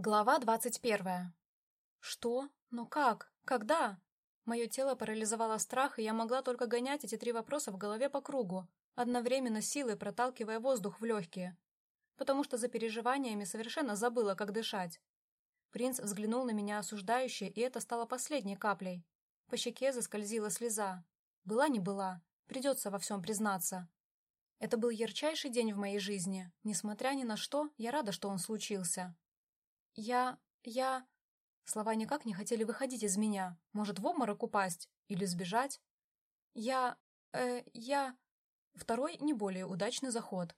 Глава двадцать первая. Что? Ну как? Когда? Мое тело парализовало страх, и я могла только гонять эти три вопроса в голове по кругу, одновременно силой проталкивая воздух в легкие. Потому что за переживаниями совершенно забыла, как дышать. Принц взглянул на меня осуждающе, и это стало последней каплей. По щеке заскользила слеза. Была не была, придется во всем признаться. Это был ярчайший день в моей жизни. Несмотря ни на что, я рада, что он случился. «Я... я...» Слова никак не хотели выходить из меня. Может, в обморок упасть? Или сбежать? «Я... э... я...» Второй не более удачный заход.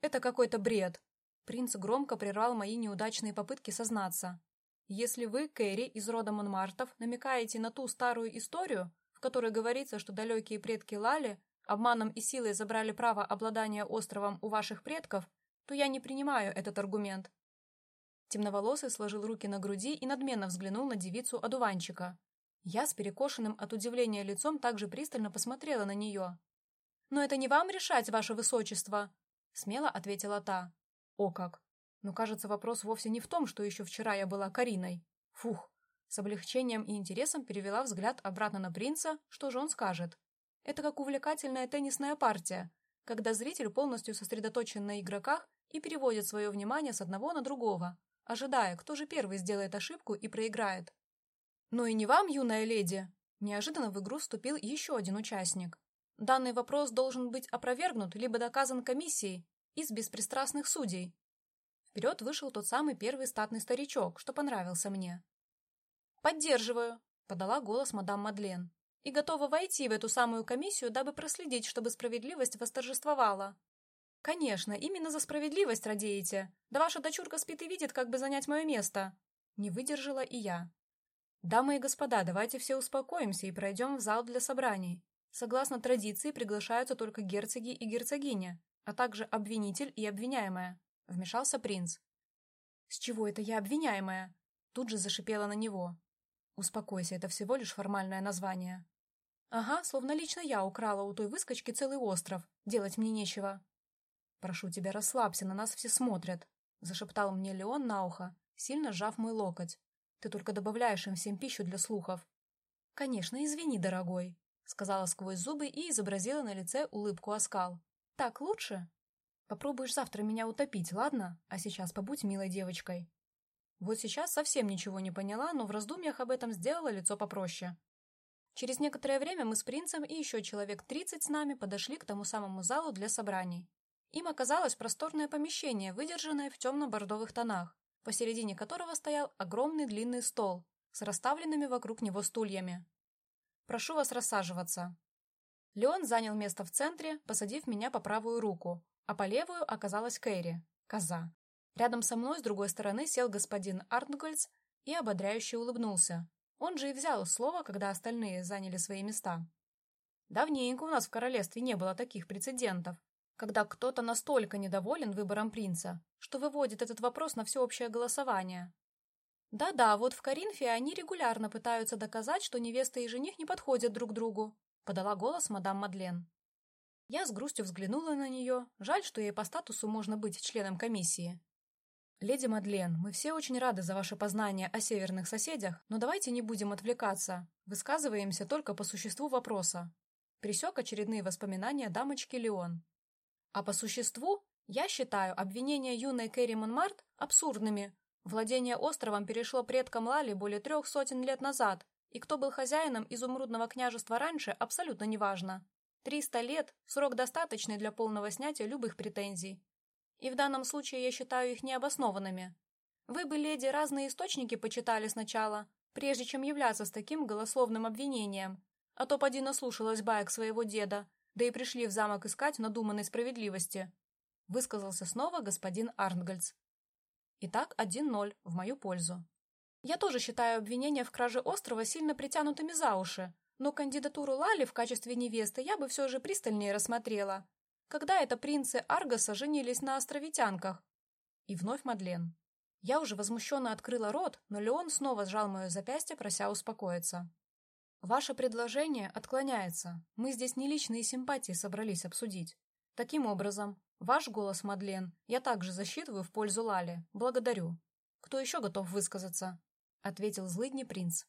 «Это какой-то бред!» Принц громко прервал мои неудачные попытки сознаться. «Если вы, Кэрри, из рода Монмартов, намекаете на ту старую историю, в которой говорится, что далекие предки Лали обманом и силой забрали право обладания островом у ваших предков, то я не принимаю этот аргумент. Темноволосый сложил руки на груди и надменно взглянул на девицу-одуванчика. Я с перекошенным от удивления лицом также пристально посмотрела на нее. «Но это не вам решать, ваше высочество!» — смело ответила та. «О как! Но, кажется, вопрос вовсе не в том, что еще вчера я была Кариной. Фух!» С облегчением и интересом перевела взгляд обратно на принца, что же он скажет. Это как увлекательная теннисная партия, когда зритель полностью сосредоточен на игроках и переводит свое внимание с одного на другого, ожидая, кто же первый сделает ошибку и проиграет. «Ну и не вам, юная леди!» Неожиданно в игру вступил еще один участник. Данный вопрос должен быть опровергнут либо доказан комиссией из беспристрастных судей. Вперед вышел тот самый первый статный старичок, что понравился мне. «Поддерживаю», — подала голос мадам Мадлен, «и готова войти в эту самую комиссию, дабы проследить, чтобы справедливость восторжествовала». «Конечно, именно за справедливость радеете. Да ваша дочурка спит и видит, как бы занять мое место». Не выдержала и я. «Дамы и господа, давайте все успокоимся и пройдем в зал для собраний. Согласно традиции приглашаются только герцоги и герцогиня, а также обвинитель и обвиняемая», — вмешался принц. «С чего это я обвиняемая?» Тут же зашипела на него. «Успокойся, это всего лишь формальное название». «Ага, словно лично я украла у той выскочки целый остров. Делать мне нечего». «Прошу тебя, расслабься, на нас все смотрят», — зашептал мне Леон на ухо, сильно сжав мой локоть. «Ты только добавляешь им всем пищу для слухов». «Конечно, извини, дорогой», — сказала сквозь зубы и изобразила на лице улыбку оскал. «Так лучше?» «Попробуешь завтра меня утопить, ладно? А сейчас побудь милой девочкой». Вот сейчас совсем ничего не поняла, но в раздумьях об этом сделала лицо попроще. Через некоторое время мы с принцем и еще человек тридцать с нами подошли к тому самому залу для собраний. Им оказалось просторное помещение, выдержанное в темно-бордовых тонах, посередине которого стоял огромный длинный стол с расставленными вокруг него стульями. «Прошу вас рассаживаться». Леон занял место в центре, посадив меня по правую руку, а по левую оказалась Кэрри, коза. Рядом со мной с другой стороны сел господин Артнгольц и ободряюще улыбнулся. Он же и взял слово, когда остальные заняли свои места. Давненько у нас в королевстве не было таких прецедентов, когда кто-то настолько недоволен выбором принца, что выводит этот вопрос на всеобщее голосование. Да-да, вот в Каринфе они регулярно пытаются доказать, что невеста и жених не подходят друг другу, подала голос мадам Мадлен. Я с грустью взглянула на нее. Жаль, что ей по статусу можно быть членом комиссии. «Леди Мадлен, мы все очень рады за ваше познание о северных соседях, но давайте не будем отвлекаться. Высказываемся только по существу вопроса». Присек очередные воспоминания дамочки Леон. А по существу, я считаю обвинения юной Кэрри Монмарт абсурдными. Владение островом перешло предкам Лали более трех сотен лет назад, и кто был хозяином изумрудного княжества раньше, абсолютно неважно. Триста лет – срок достаточный для полного снятия любых претензий. И в данном случае я считаю их необоснованными. Вы бы, леди, разные источники почитали сначала, прежде чем являться с таким голословным обвинением. А то поди наслушалась баек своего деда, да и пришли в замок искать надуманной справедливости», — высказался снова господин Арнгольц. Итак, 1-0 в мою пользу. Я тоже считаю обвинения в краже острова сильно притянутыми за уши, но кандидатуру Лали в качестве невесты я бы все же пристальнее рассмотрела. Когда это принцы Аргоса женились на островитянках? И вновь Мадлен. Я уже возмущенно открыла рот, но Леон снова сжал мое запястье, прося успокоиться. Ваше предложение отклоняется. Мы здесь не личные симпатии собрались обсудить. Таким образом, ваш голос, Мадлен, я также засчитываю в пользу Лали. Благодарю. Кто еще готов высказаться?» — ответил злыдний принц.